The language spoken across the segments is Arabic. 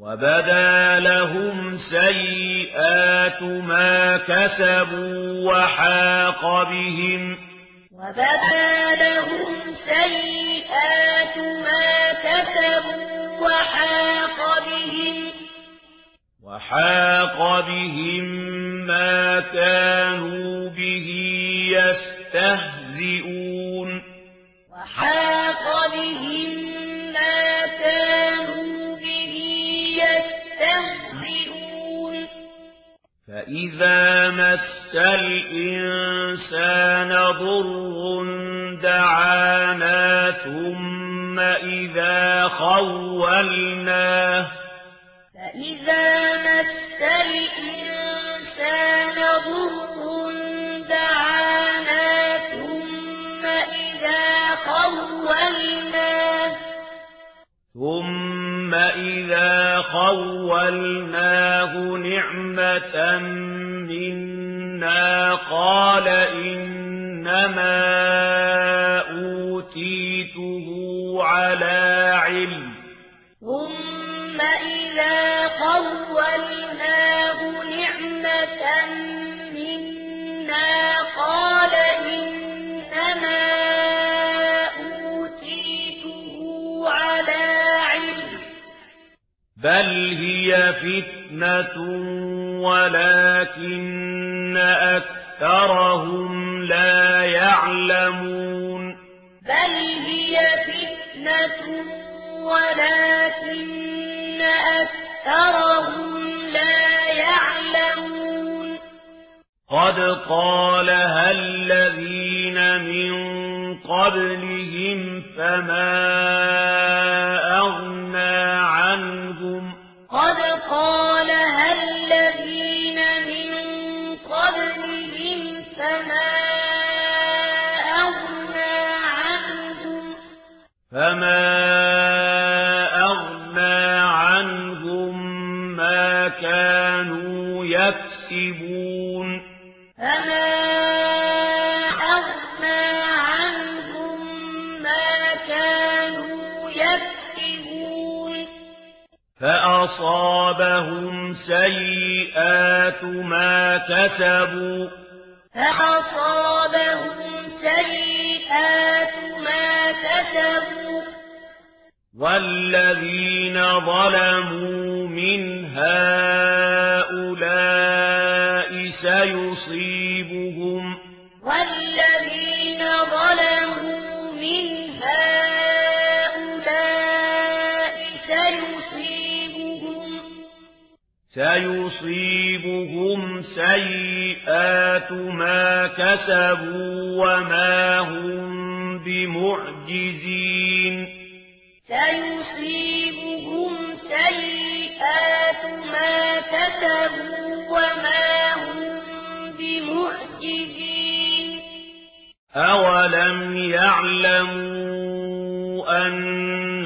وَبَدَا لَهُمْ سَيِّئَاتُ مَا كَسَبُوا وَحَاقَ بِهِمْ وَبَدَا لَهُمْ سَيِّئَاتُ مَا كَسَبُوا وَحَاقَ بِهِمْ وَحَاقَ بِهِمْ الإنسان ضر دعانا ثم إذا خولناه فإذا مس الإنسان ضر دعانا ثم إذا خولناه ثم إذا خولناه نعمة منا منا قال إنما أوتيته على علم. ثم إذا قولناه نعمة بل هي فتنة ولكن أكثرهم لا يعلمون بل هي فتنة ولكن أكثرهم لا يعلمون قد قالها الذين من قبلهم فما يكسبون فما أغنى عنهم ما كانوا يكسبون فأصابهم سيئات ما كسبوا فأصابهم سيئات ما كسبوا والذين ظلموا من هؤلاء يصيبهم والذين ظلموا من هؤلاء سيصيبهم سيصيبهم سيئات ما كسبوا وما هم بمعجزين. سيصيبهم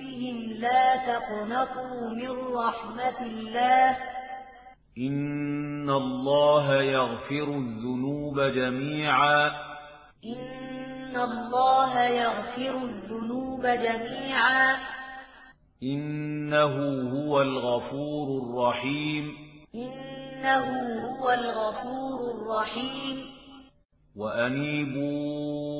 بِذُنُوبِهِمْ لَا تَقْنَطُوا مِنْ رَحْمَةِ اللَّهِ. إِنَّ اللَّهَ يَغْفِرُ الذُّنُوبَ جَمِيعًا. إِنَّ اللَّهَ يَغْفِرُ الذُّنُوبَ جَمِيعًا. إِنَّهُ هُوَ الْغَفُورُ الرَّحِيمُ. إِنَّهُ هُوَ الْغَفُورُ الرَّحِيمُ. وَأَنِيبُوا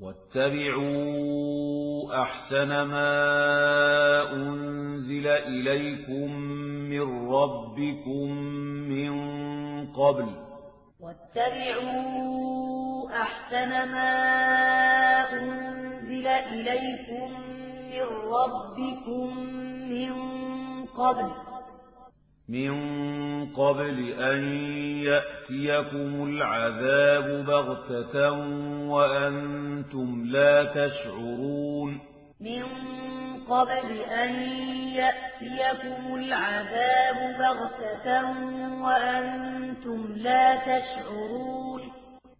واتبعوا أحسن ما أنزل إليكم من ربكم من قبل. واتبعوا أحسن ما أنزل إليكم من ربكم من قبل. من قبل أن يأتيكم العذاب بغتة وأنتم لا تشعرون. من قبل أن يأتيكم العذاب بغتة وأنتم لا تشعرون.